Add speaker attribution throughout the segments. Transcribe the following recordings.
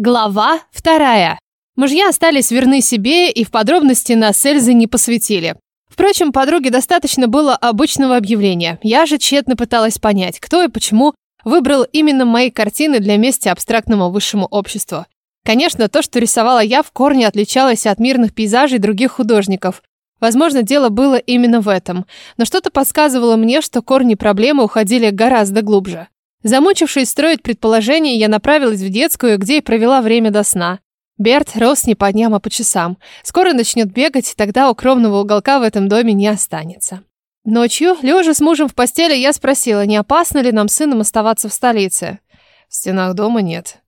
Speaker 1: Глава вторая. Мужья остались верны себе и в подробности нас с Эльзой не посвятили. Впрочем, подруге достаточно было обычного объявления. Я же тщетно пыталась понять, кто и почему выбрал именно мои картины для мести абстрактному высшему обществу. Конечно, то, что рисовала я, в корне отличалось от мирных пейзажей других художников. Возможно, дело было именно в этом. Но что-то подсказывало мне, что корни проблемы уходили гораздо глубже. Замучившись строить предположения, я направилась в детскую, где и провела время до сна. Берт рос не по дням, а по часам. Скоро начнет бегать, тогда укромного уголка в этом доме не останется. Ночью, лежа с мужем в постели, я спросила, не опасно ли нам сыном оставаться в столице. В стенах дома нет.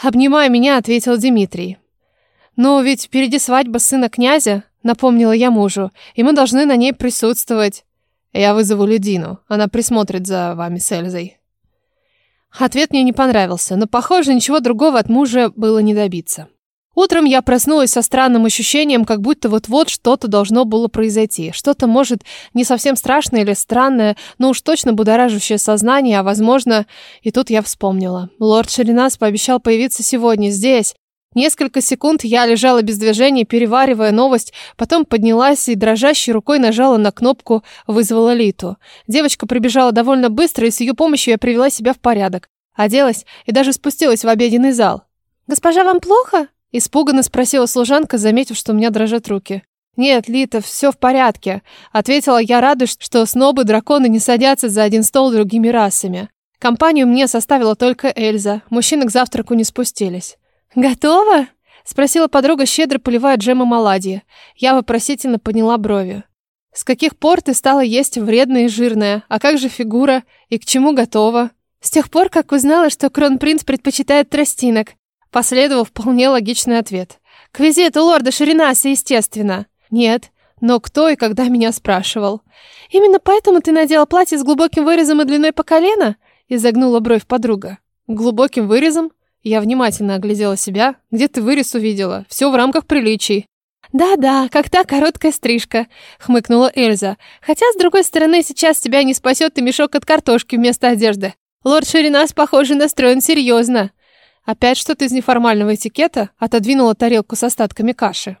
Speaker 1: Обнимая меня, ответил Дмитрий. «Но ведь впереди свадьба сына князя», — напомнила я мужу, «и мы должны на ней присутствовать. Я вызову Людину, она присмотрит за вами с Эльзой». Ответ мне не понравился, но, похоже, ничего другого от мужа было не добиться. Утром я проснулась со странным ощущением, как будто вот-вот что-то должно было произойти. Что-то, может, не совсем страшное или странное, но уж точно будоражащее сознание, а, возможно, и тут я вспомнила. Лорд Шеринас пообещал появиться сегодня здесь. Несколько секунд я лежала без движения, переваривая новость, потом поднялась и дрожащей рукой нажала на кнопку «Вызвала Литу». Девочка прибежала довольно быстро, и с ее помощью я привела себя в порядок. Оделась и даже спустилась в обеденный зал. «Госпожа, вам плохо?» Испуганно спросила служанка, заметив, что у меня дрожат руки. «Нет, Лита, все в порядке», — ответила я, радуясь, что снобы-драконы не садятся за один стол другими расами. Компанию мне составила только Эльза. Мужчины к завтраку не спустились. «Готово?» — спросила подруга, щедро поливая джемом оладьи. Я вопросительно подняла брови. «С каких пор ты стала есть вредное и жирное? А как же фигура? И к чему готова?» «С тех пор, как узнала, что кронпринц предпочитает тростинок», — последовал вполне логичный ответ. «К визиту лорда Ширинаса, естественно». «Нет, но кто и когда меня спрашивал?» «Именно поэтому ты надела платье с глубоким вырезом и длиной по колено?» — изогнула бровь подруга. «Глубоким вырезом?» Я внимательно оглядела себя. Где ты вырез увидела? Все в рамках приличий. «Да-да, как та короткая стрижка», — хмыкнула Эльза. «Хотя, с другой стороны, сейчас тебя не спасет и мешок от картошки вместо одежды. Лорд Ширинас, похоже, настроен серьезно». Опять что-то из неформального этикета отодвинула тарелку с остатками каши.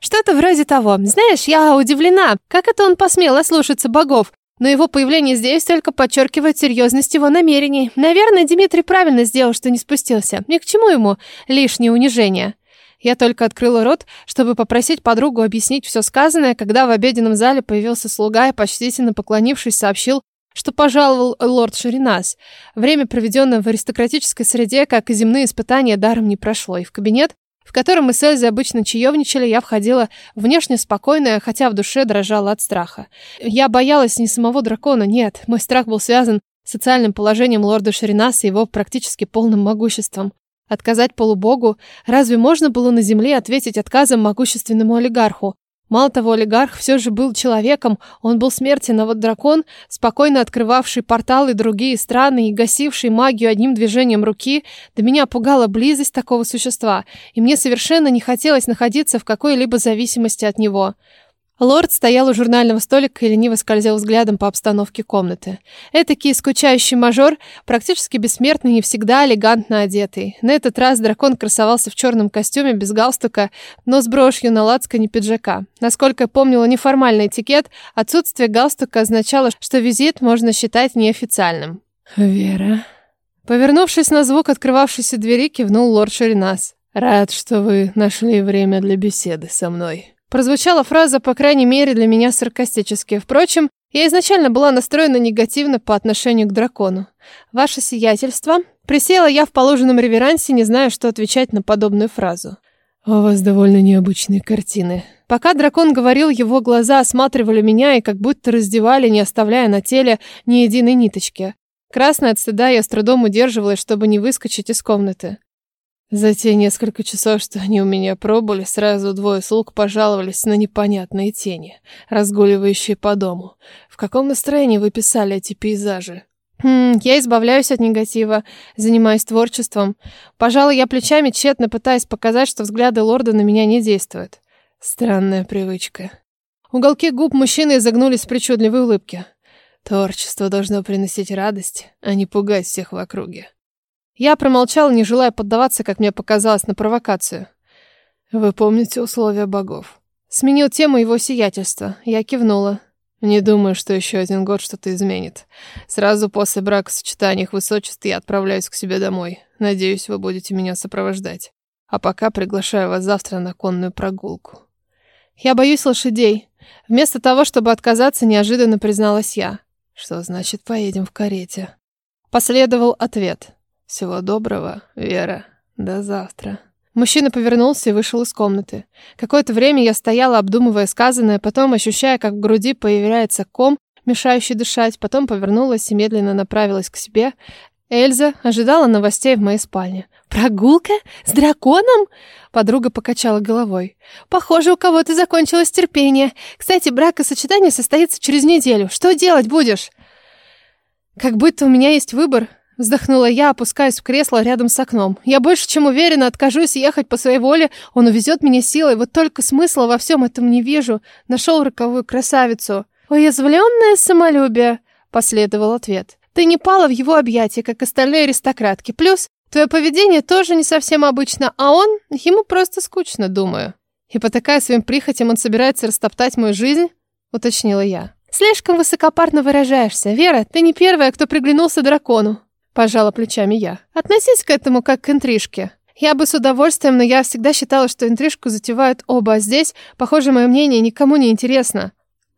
Speaker 1: «Что-то вроде того. Знаешь, я удивлена, как это он посмел ослушаться богов. Но его появление здесь только подчеркивает серьезность его намерений. Наверное, Дмитрий правильно сделал, что не спустился. Ни к чему ему лишнее унижение. Я только открыла рот, чтобы попросить подругу объяснить все сказанное, когда в обеденном зале появился слуга и, почтительно поклонившись, сообщил, что пожаловал лорд Ширинас. Время, проведенное в аристократической среде, как и земные испытания, даром не прошло, и в кабинет в котором мы с Эльзой обычно чаевничали, я входила внешне спокойная, хотя в душе дрожала от страха. Я боялась не самого дракона, нет, мой страх был связан с социальным положением лорда Шаринаса и его практически полным могуществом. Отказать полубогу? Разве можно было на земле ответить отказом могущественному олигарху? Мало того, олигарх все же был человеком, он был смертен, а вот дракон, спокойно открывавший порталы другие страны и гасивший магию одним движением руки, до меня пугала близость такого существа, и мне совершенно не хотелось находиться в какой-либо зависимости от него. Лорд стоял у журнального столика и лениво скользил взглядом по обстановке комнаты. Этакий скучающий мажор, практически бессмертный и всегда элегантно одетый. На этот раз дракон красовался в черном костюме без галстука, но с брошью на лацкане пиджака. Насколько я помнила неформальный этикет, отсутствие галстука означало, что визит можно считать неофициальным.
Speaker 2: «Вера...»
Speaker 1: Повернувшись на звук открывавшейся двери, кивнул лорд Шеринас.
Speaker 2: «Рад, что вы нашли время для беседы со мной».
Speaker 1: Прозвучала фраза, по крайней мере, для меня саркастически. Впрочем, я изначально была настроена негативно по отношению к дракону. «Ваше сиятельство...» Присела я в положенном реверансе, не зная, что отвечать на подобную фразу.
Speaker 2: «У вас довольно необычные картины».
Speaker 1: Пока дракон говорил, его глаза осматривали меня и как будто раздевали, не оставляя на теле ни единой ниточки. Красная от стыда я с трудом удерживалась, чтобы не выскочить из комнаты. За те несколько часов, что они у меня пробыли, сразу двое слуг пожаловались на непонятные тени, разгуливающие по дому. В каком настроении вы писали эти пейзажи? Хм, я избавляюсь от негатива, занимаюсь творчеством. Пожалуй, я плечами тщетно пытаюсь показать, что взгляды лорда на меня не действуют. Странная привычка. Уголки губ мужчины изогнулись в причудливой улыбке. Творчество должно приносить радость, а не пугать всех в округе. Я промолчал, не желая поддаваться, как мне показалось, на провокацию.
Speaker 2: Вы помните условия богов?
Speaker 1: Сменил тему его сиятельства. Я кивнула.
Speaker 2: Не думаю, что еще один год что-то изменит. Сразу после бракосочетания их высочеств я отправляюсь к себе домой. Надеюсь, вы будете меня сопровождать. А пока приглашаю вас завтра на конную прогулку.
Speaker 1: Я боюсь лошадей. Вместо того, чтобы отказаться, неожиданно призналась я.
Speaker 2: Что значит поедем в карете?
Speaker 1: Последовал ответ.
Speaker 2: Всего доброго, Вера. До завтра.
Speaker 1: Мужчина повернулся и вышел из комнаты. Какое-то время я стояла, обдумывая сказанное, потом ощущая, как в груди появляется ком, мешающий дышать, потом повернулась и медленно направилась к себе. Эльза ожидала новостей в моей спальне. «Прогулка? С драконом?» Подруга покачала головой. «Похоже, у кого-то закончилось терпение. Кстати, бракосочетание состоится через неделю. Что делать будешь?» «Как будто у меня есть выбор», Вздохнула я, опускаясь в кресло рядом с окном. Я больше чем уверена, откажусь ехать по своей воле. Он увезет меня силой. Вот только смысла во всем этом не вижу. Нашел роковую красавицу. Уязвленное самолюбие, последовал ответ. Ты не пала в его объятия, как остальные аристократки. Плюс твое поведение тоже не совсем обычно, а он, ему просто скучно, думаю. И потакая своим прихотям, он собирается растоптать мою жизнь, уточнила я. Слишком высокопарно выражаешься. Вера, ты не первая, кто приглянулся дракону. Пожала плечами я. Относись к этому как к интрижке. Я бы с удовольствием, но я всегда считала, что интрижку затевают оба, а здесь, похоже, мое мнение никому не интересно.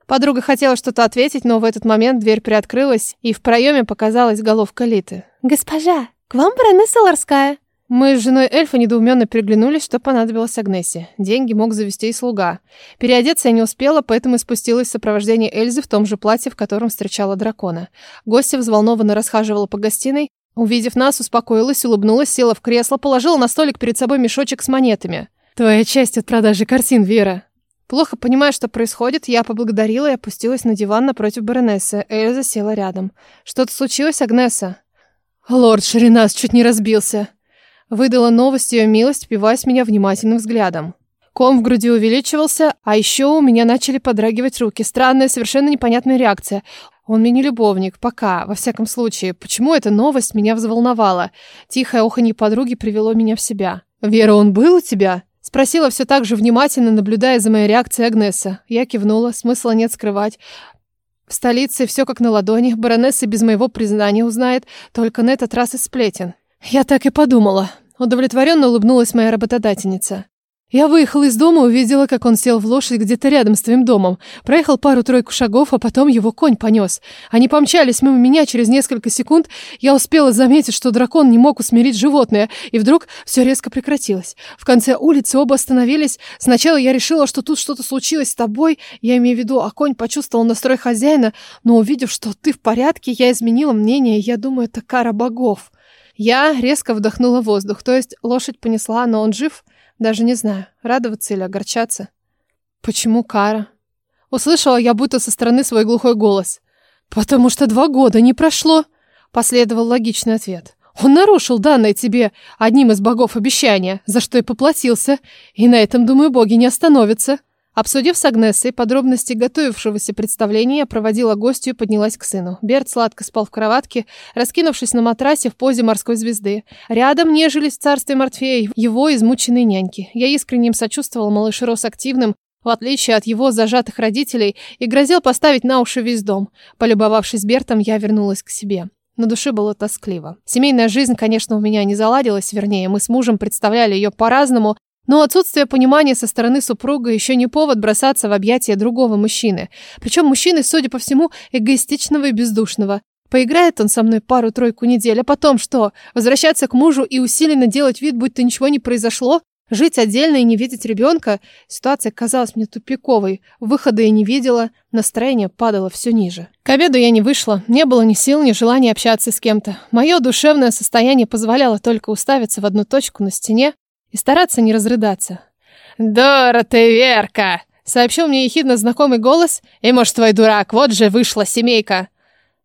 Speaker 1: Подруга хотела что-то ответить, но в этот момент дверь приоткрылась, и в проеме показалась головка Литы. «Госпожа, к вам баронесса Ларская!» Мы с женой эльфа недоуменно переглянулись, что понадобилось Агнессе. Деньги мог завести и слуга. Переодеться я не успела, поэтому спустилась в сопровождении Эльзы в том же платье, в котором встречала дракона. Гостья взволнованно расхаживала по гостиной. Увидев нас, успокоилась, улыбнулась, села в кресло, положила на столик перед собой мешочек с монетами. «Твоя часть от продажи картин, Вера!» Плохо понимая, что происходит, я поблагодарила и опустилась на диван напротив баронессы. Эльза села рядом. «Что-то случилось, Агнеса?» «Лорд Шаринас чуть не разбился!» Выдала новость ее милость, впиваясь меня внимательным взглядом. Ком в груди увеличивался, а еще у меня начали подрагивать руки. Странная, совершенно непонятная реакция. Он мне не любовник, пока, во всяком случае. Почему эта новость меня взволновала? Тихое оханье подруги привело меня в себя. «Вера, он был у тебя?» Спросила все так же внимательно, наблюдая за моей реакцией Агнеса. Я кивнула, смысла нет скрывать. В столице все как на ладони, баронесса без моего признания узнает, только на этот раз из сплетен. Я так и подумала. Удовлетворенно улыбнулась моя работодательница. Я выехала из дома, увидела, как он сел в лошадь где-то рядом с твоим домом. Проехал пару-тройку шагов, а потом его конь понес. Они помчались мимо меня через несколько секунд. Я успела заметить, что дракон не мог усмирить животное, и вдруг все резко прекратилось. В конце улицы оба остановились. Сначала я решила, что тут что-то случилось с тобой, я имею в виду, а конь почувствовал настрой хозяина, но увидев, что ты в порядке, я изменила мнение, я думаю, это кара богов. Я резко вдохнула воздух, то есть лошадь понесла, но он жив? Даже не знаю, радоваться или огорчаться. Почему Кара? Услышала я будто со стороны свой глухой голос. «Потому что два года не прошло», — последовал логичный ответ. «Он нарушил данное тебе одним из богов обещания, за что и поплатился, и на этом, думаю, боги не остановятся». Обсудив с Агнесой подробности готовившегося представления, я проводила гостью и поднялась к сыну. Берт сладко спал в кроватке, раскинувшись на матрасе в позе морской звезды. Рядом нежились в царстве Морфея его измученные няньки. Я искренне им сочувствовала, малыш рос активным, в отличие от его зажатых родителей, и грозил поставить на уши весь дом. Полюбовавшись Бертом, я вернулась к себе. На душе было тоскливо. Семейная жизнь, конечно, у меня не заладилась, вернее, мы с мужем представляли ее по-разному, но отсутствие понимания со стороны супруга еще не повод бросаться в объятия другого мужчины. Причем мужчины, судя по всему, эгоистичного и бездушного. Поиграет он со мной пару-тройку недель, а потом что? Возвращаться к мужу и усиленно делать вид, будто ничего не произошло? Жить отдельно и не видеть ребенка? Ситуация казалась мне тупиковой. Выхода я не видела, настроение падало все ниже. К обеду я не вышла, не было ни сил, ни желания общаться с кем-то. Мое душевное состояние позволяло только уставиться в одну точку на стене, и стараться не разрыдаться. «Дора ты, Верка!» — сообщил мне ехидно знакомый голос. «И, может, твой дурак, вот же вышла семейка!»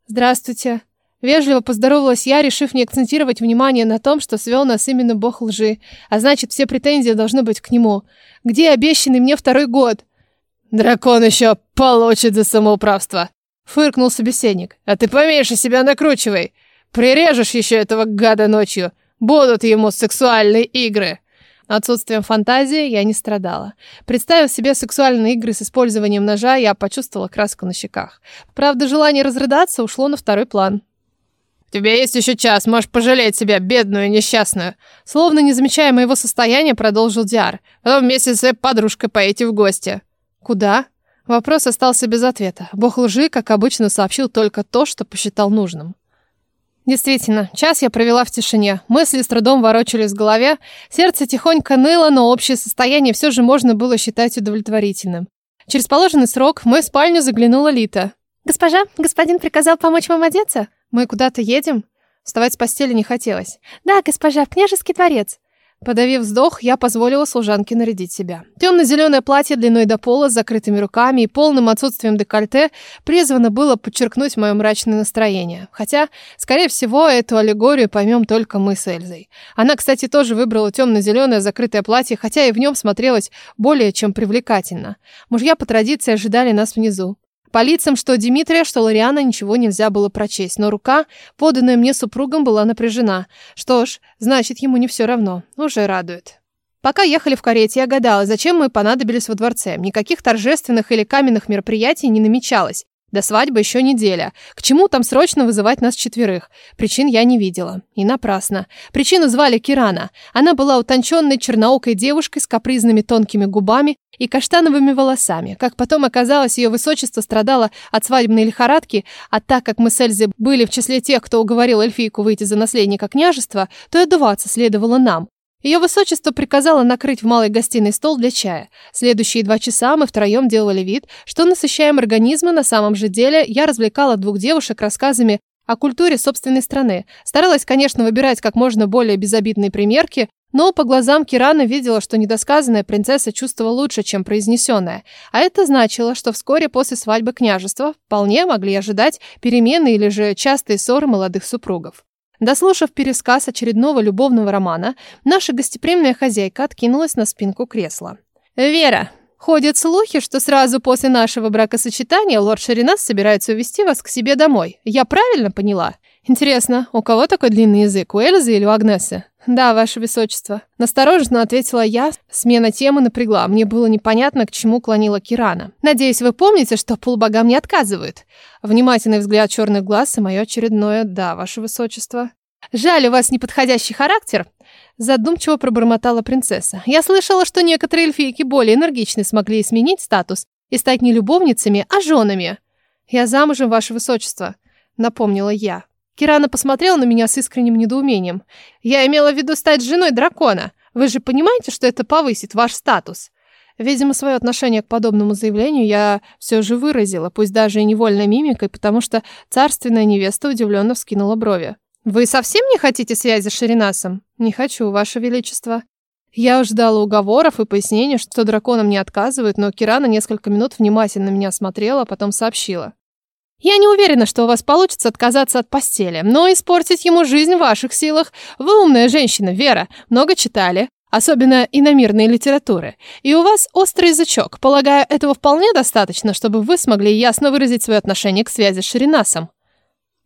Speaker 1: «Здравствуйте!» Вежливо поздоровалась я, решив не акцентировать внимание на том, что свел нас именно бог лжи, а значит, все претензии должны быть к нему. Где обещанный мне второй год? «Дракон еще получит за самоуправство!» — фыркнул собеседник. «А ты поменьше себя накручивай! Прирежешь еще этого гада ночью!
Speaker 2: Будут ему сексуальные игры.
Speaker 1: Отсутствием фантазии я не страдала. Представив себе сексуальные игры с использованием ножа, я почувствовала краску на щеках. Правда, желание разрыдаться ушло на второй план.
Speaker 2: «У тебя есть еще час, можешь пожалеть себя, бедную и несчастную».
Speaker 1: Словно не замечая моего состояния, продолжил Диар.
Speaker 2: «Потом вместе с своей подружкой поедете в гости».
Speaker 1: «Куда?» Вопрос остался без ответа. Бог лжи, как обычно, сообщил только то, что посчитал нужным. Действительно, час я провела в тишине. Мысли с трудом ворочались в голове, сердце тихонько ныло, но общее состояние все же можно было считать удовлетворительным. Через положенный срок в мою спальню заглянула Лита. «Госпожа, господин приказал помочь вам одеться?» «Мы куда-то едем?» Вставать с постели не хотелось. «Да, госпожа, в княжеский дворец». Подавив вздох, я позволила служанке нарядить себя. Темно-зеленое платье длиной до пола с закрытыми руками и полным отсутствием декольте призвано было подчеркнуть мое мрачное настроение. Хотя, скорее всего, эту аллегорию поймем только мы с Эльзой. Она, кстати, тоже выбрала темно-зеленое закрытое платье, хотя и в нем смотрелась более чем привлекательно. Мужья по традиции ожидали нас внизу. По лицам что Дмитрия, что Лориана ничего нельзя было прочесть, но рука, поданная мне супругом, была напряжена. Что ж, значит, ему не все равно. Уже радует. Пока ехали в карете, я гадала, зачем мы понадобились во дворце. Никаких торжественных или каменных мероприятий не намечалось. До свадьбы еще неделя. К чему там срочно вызывать нас четверых? Причин я не видела. И напрасно. Причину звали Кирана. Она была утонченной черноокой девушкой с капризными тонкими губами и каштановыми волосами. Как потом оказалось, ее высочество страдало от свадебной лихорадки, а так как мы с Эльзой были в числе тех, кто уговорил эльфийку выйти за наследника княжества, то и отдуваться следовало нам. Ее высочество приказало накрыть в малой гостиной стол для чая. Следующие два часа мы втроем делали вид, что насыщаем организмы, на самом же деле я развлекала двух девушек рассказами о культуре собственной страны. Старалась, конечно, выбирать как можно более безобидные примерки, но по глазам Кирана видела, что недосказанная принцесса чувствовала лучше, чем произнесенная. А это значило, что вскоре после свадьбы княжества вполне могли ожидать перемены или же частые ссоры молодых супругов. Дослушав пересказ очередного любовного романа, наша гостеприимная хозяйка откинулась на спинку кресла. «Вера, ходят слухи, что сразу после нашего бракосочетания лорд Шаринас собирается увезти вас к себе домой. Я правильно поняла? Интересно, у кого такой длинный язык, у Эльзы или у Агнесы?» «Да, ваше высочество». Настороженно ответила я. Смена темы напрягла. Мне было непонятно, к чему клонила Кирана. «Надеюсь, вы помните, что полубогам не отказывают?» Внимательный взгляд черных глаз и мое очередное «да, ваше высочество». «Жаль, у вас неподходящий характер», — задумчиво пробормотала принцесса. «Я слышала, что некоторые эльфийки более энергичны смогли сменить статус и стать не любовницами, а женами». «Я замужем, ваше высочество», — напомнила я. Кирана посмотрела на меня с искренним недоумением. «Я имела в виду стать женой дракона. Вы же понимаете, что это повысит ваш статус?» Видимо, свое отношение к подобному заявлению я все же выразила, пусть даже и невольной мимикой, потому что царственная невеста удивленно вскинула брови. «Вы совсем не хотите связи с Шеринасом?» «Не хочу, ваше величество». Я ждала уговоров и пояснений, что драконам не отказывают, но Кирана несколько минут внимательно меня смотрела, а потом сообщила. Я не уверена, что у вас получится отказаться от постели, но испортить ему жизнь в ваших силах. Вы умная женщина, Вера, много читали, особенно иномирной литературы. И у вас острый язычок. Полагаю, этого вполне достаточно, чтобы вы смогли ясно выразить свое отношение к связи с Шеринасом.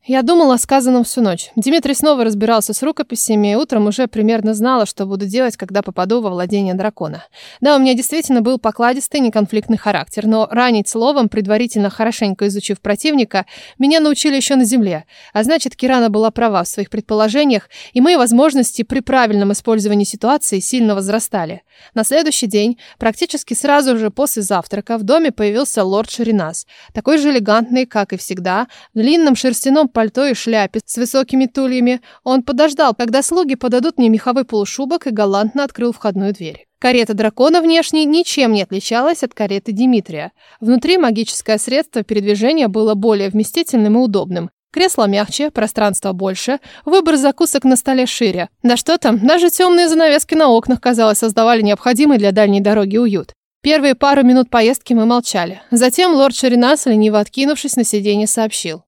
Speaker 1: Я думала о сказанном всю ночь. Дмитрий снова разбирался с рукописями, и утром уже примерно знала, что буду делать, когда попаду во владение дракона. Да, у меня действительно был покладистый, неконфликтный характер, но ранить словом, предварительно хорошенько изучив противника, меня научили еще на земле. А значит, Кирана была права в своих предположениях, и мои возможности при правильном использовании ситуации сильно возрастали. На следующий день, практически сразу же после завтрака, в доме появился лорд Шаринас, такой же элегантный, как и всегда, в длинном шерстяном пальто и шляпе с высокими тульями. Он подождал, когда слуги подадут мне меховой полушубок и галантно открыл входную дверь. Карета дракона внешне ничем не отличалась от кареты Дмитрия. Внутри магическое средство передвижения было более вместительным и удобным. Кресло мягче, пространство больше, выбор закусок на столе шире. Да что там, даже темные занавески на окнах, казалось, создавали необходимый для дальней дороги уют. Первые пару минут поездки мы молчали. Затем лорд Шаринас, лениво откинувшись на сиденье, сообщил.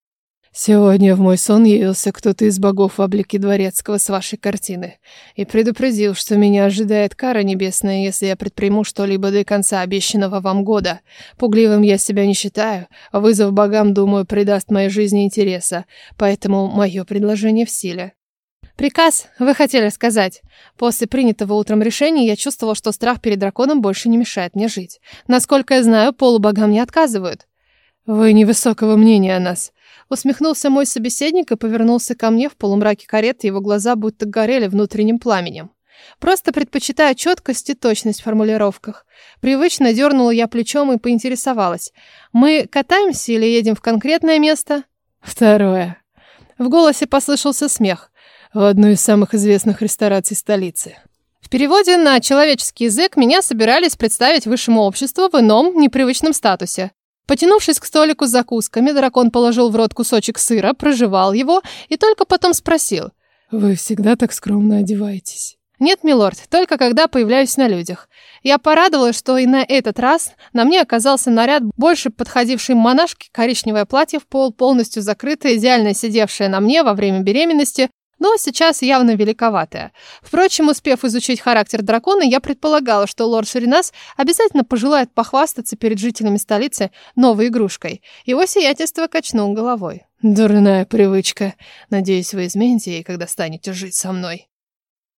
Speaker 1: Сегодня в мой сон явился кто-то из богов в облике дворецкого с вашей картины и предупредил, что меня ожидает кара небесная, если я предприму что-либо до конца обещанного вам года. Пугливым я себя не считаю, а вызов богам, думаю, придаст моей жизни интереса, поэтому мое предложение в силе. Приказ, вы хотели сказать. После принятого утром решения я чувствовала, что страх перед драконом больше не мешает мне жить. Насколько я знаю, полубогам не отказывают.
Speaker 2: Вы невысокого мнения о нас.
Speaker 1: Усмехнулся мой собеседник и повернулся ко мне в полумраке кареты, его глаза будто горели внутренним пламенем. Просто предпочитаю четкость и точность в формулировках. Привычно дернула я плечом и поинтересовалась. Мы катаемся или едем в конкретное место?
Speaker 2: Второе.
Speaker 1: В голосе послышался смех.
Speaker 2: В одну из самых известных рестораций столицы.
Speaker 1: В переводе на человеческий язык меня собирались представить высшему обществу в ином, непривычном статусе. Потянувшись к столику с закусками, дракон положил в рот кусочек сыра, прожевал его и только потом спросил.
Speaker 2: «Вы всегда так скромно одеваетесь?»
Speaker 1: «Нет, милорд, только когда появляюсь на людях. Я порадовалась, что и на этот раз на мне оказался наряд, больше подходивший монашке, коричневое платье в пол, полностью закрытое, идеально сидевшее на мне во время беременности, но сейчас явно великоватая. Впрочем, успев изучить характер дракона, я предполагала, что лорд Ширинас обязательно пожелает похвастаться перед жителями столицы новой игрушкой. Его сиятельство качнул головой.
Speaker 2: «Дурная привычка. Надеюсь, вы измените ей, когда станете жить со мной».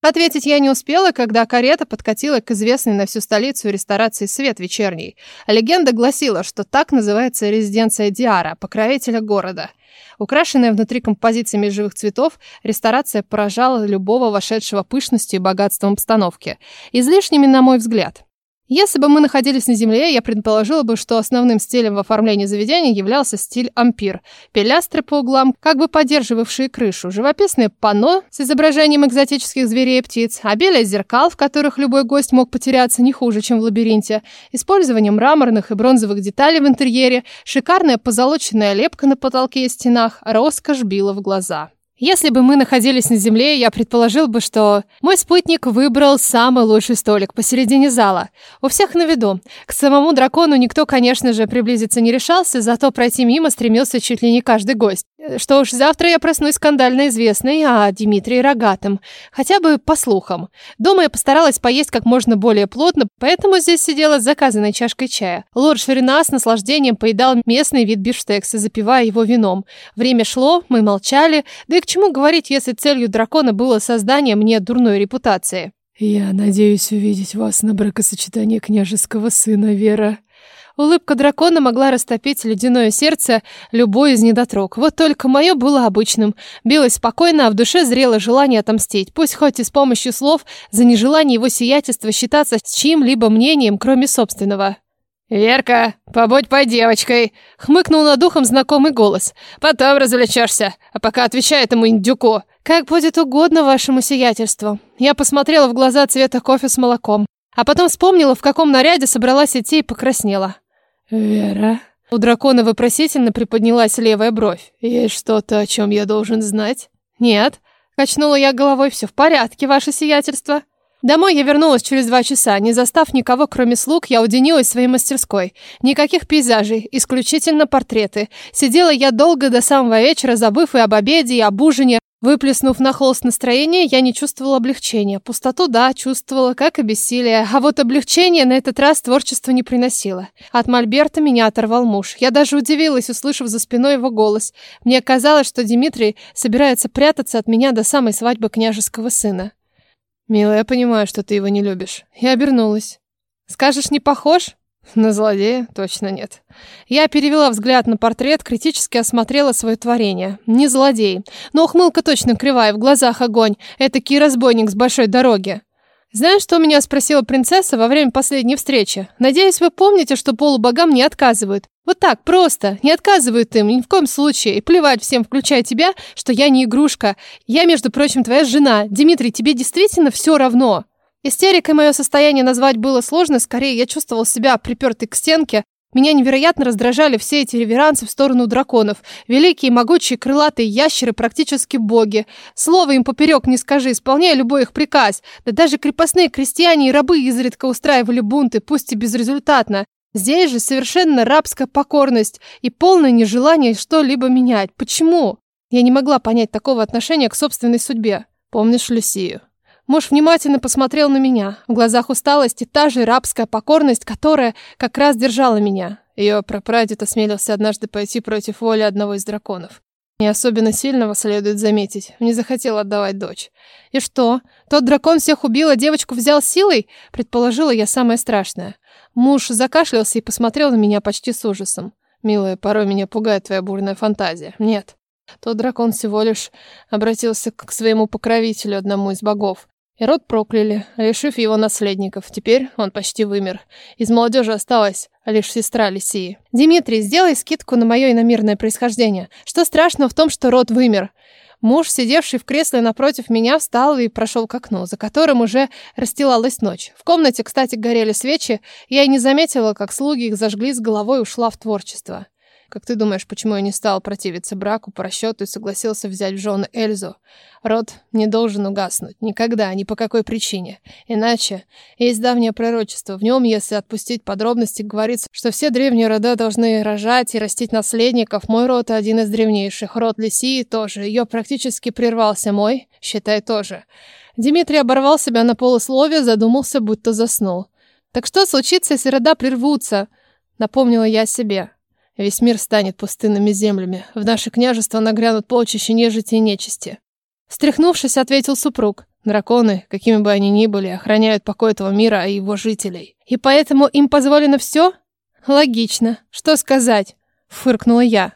Speaker 1: Ответить я не успела, когда карета подкатила к известной на всю столицу ресторации «Свет вечерний». Легенда гласила, что так называется резиденция Диара, покровителя города. Украшенная внутри композициями живых цветов, ресторация поражала любого вошедшего пышностью и богатством обстановки. Излишними, на мой взгляд. Если бы мы находились на земле, я предположила бы, что основным стилем в оформлении заведения являлся стиль ампир. Пилястры по углам, как бы поддерживавшие крышу, живописное панно с изображением экзотических зверей и птиц, обилие зеркал, в которых любой гость мог потеряться не хуже, чем в лабиринте, использование мраморных и бронзовых деталей в интерьере, шикарная позолоченная лепка на потолке и стенах, роскошь била в глаза. Если бы мы находились на земле, я предположил бы, что мой спутник выбрал самый лучший столик посередине зала. У всех на виду. К самому дракону никто, конечно же, приблизиться не решался, зато пройти мимо стремился чуть ли не каждый гость. Что уж, завтра я проснусь скандально известной, а Дмитрий рогатым. Хотя бы по слухам. Дома я постаралась поесть как можно более плотно, поэтому здесь сидела с заказанной чашкой чая. Лорд Ширина с наслаждением поедал местный вид бифштекса, запивая его вином. Время шло, мы молчали, да и к чему говорить, если целью дракона было создание мне дурной репутации?
Speaker 2: «Я надеюсь увидеть вас на бракосочетание княжеского сына, Вера».
Speaker 1: Улыбка дракона могла растопить ледяное сердце любой из недотрог. Вот только мое было обычным. Билось спокойно, а в душе зрело желание отомстить. Пусть хоть и с помощью слов, за нежелание его сиятельства считаться с чьим-либо мнением, кроме собственного.
Speaker 3: «Верка, побудь по девочкой!»
Speaker 1: — хмыкнул над ухом знакомый голос.
Speaker 3: «Потом развлечешься, а пока отвечай этому индюку!»
Speaker 1: «Как будет угодно вашему сиятельству». Я посмотрела в глаза цвета кофе с молоком, а потом вспомнила, в каком наряде собралась идти и покраснела.
Speaker 2: «Вера...»
Speaker 1: У дракона вопросительно приподнялась левая бровь.
Speaker 2: «Есть что-то, о чем я должен знать?»
Speaker 1: «Нет». Качнула я головой. «Все в порядке, ваше сиятельство». Домой я вернулась через два часа. Не застав никого, кроме слуг, я уединилась в своей мастерской. Никаких пейзажей, исключительно портреты. Сидела я долго до самого вечера, забыв и об обеде, и об ужине. Выплеснув на холст настроение, я не чувствовала облегчения. Пустоту, да, чувствовала, как и бессилие. А вот облегчение на этот раз творчество не приносило. От Мольберта меня оторвал муж. Я даже удивилась, услышав за спиной его голос. Мне казалось, что Дмитрий собирается прятаться от меня до самой свадьбы княжеского сына.
Speaker 2: «Милая, я понимаю, что ты его не любишь».
Speaker 1: Я обернулась. «Скажешь, не похож?»
Speaker 2: На злодея точно нет.
Speaker 1: Я перевела взгляд на портрет, критически осмотрела свое творение. Не злодей. Но ухмылка точно кривая, в глазах огонь. Этакий разбойник с большой дороги. Знаешь, что у меня спросила принцесса во время последней встречи? Надеюсь, вы помните, что полубогам не отказывают. Вот так, просто. Не отказывают им, ни в коем случае. И плевать всем, включая тебя, что я не игрушка. Я, между прочим, твоя жена. Дмитрий, тебе действительно все равно. Истерикой мое состояние назвать было сложно, скорее я чувствовал себя припертой к стенке. Меня невероятно раздражали все эти реверансы в сторону драконов. Великие, могучие, крылатые ящеры, практически боги. Слово им поперек не скажи, исполняя любой их приказ. Да даже крепостные крестьяне и рабы изредка устраивали бунты, пусть и безрезультатно. Здесь же совершенно рабская покорность и полное нежелание что-либо менять. Почему? Я не могла понять такого отношения к собственной судьбе.
Speaker 2: Помнишь Люсию?
Speaker 1: Муж внимательно посмотрел на меня. В глазах усталости та же рабская покорность, которая как раз держала меня.
Speaker 2: Ее прапрадед осмелился однажды пойти против воли одного из драконов. Не особенно сильного следует заметить. Не захотел отдавать дочь.
Speaker 1: И что? Тот дракон всех убил, а девочку взял силой? Предположила я самое страшное. Муж закашлялся и посмотрел на меня почти с ужасом.
Speaker 2: Милая, порой меня пугает твоя бурная фантазия. Нет. Тот дракон всего лишь обратился к своему покровителю, одному из богов. И род прокляли, лишив его наследников. Теперь он почти вымер. Из молодежи осталась лишь сестра Лисии.
Speaker 1: «Димитрий, сделай скидку на мое иномирное происхождение. Что страшного в том, что род вымер?» Муж, сидевший в кресле напротив меня, встал и прошел к окну, за которым уже расстилалась ночь. В комнате, кстати, горели свечи, я и не заметила, как слуги их зажгли с головой и ушла в творчество. Как ты думаешь, почему я не стал противиться браку по расчету и согласился взять в жены Эльзу? Род не должен угаснуть. Никогда, ни по какой причине. Иначе есть давнее пророчество. В нем, если отпустить подробности, говорится, что все древние рода должны рожать и растить наследников. Мой род один из древнейших. Род Лисии тоже. Ее практически прервался мой, считай, тоже. Дмитрий оборвал себя на полусловие, задумался, будто заснул. «Так что случится, если рода прервутся?» Напомнила я себе. Весь мир станет пустынными землями. В наше княжество нагрянут полчища нежити и нечисти. Встряхнувшись, ответил супруг. Драконы, какими бы они ни были, охраняют покой этого мира и его жителей. И поэтому им позволено все? Логично. Что сказать? Фыркнула я.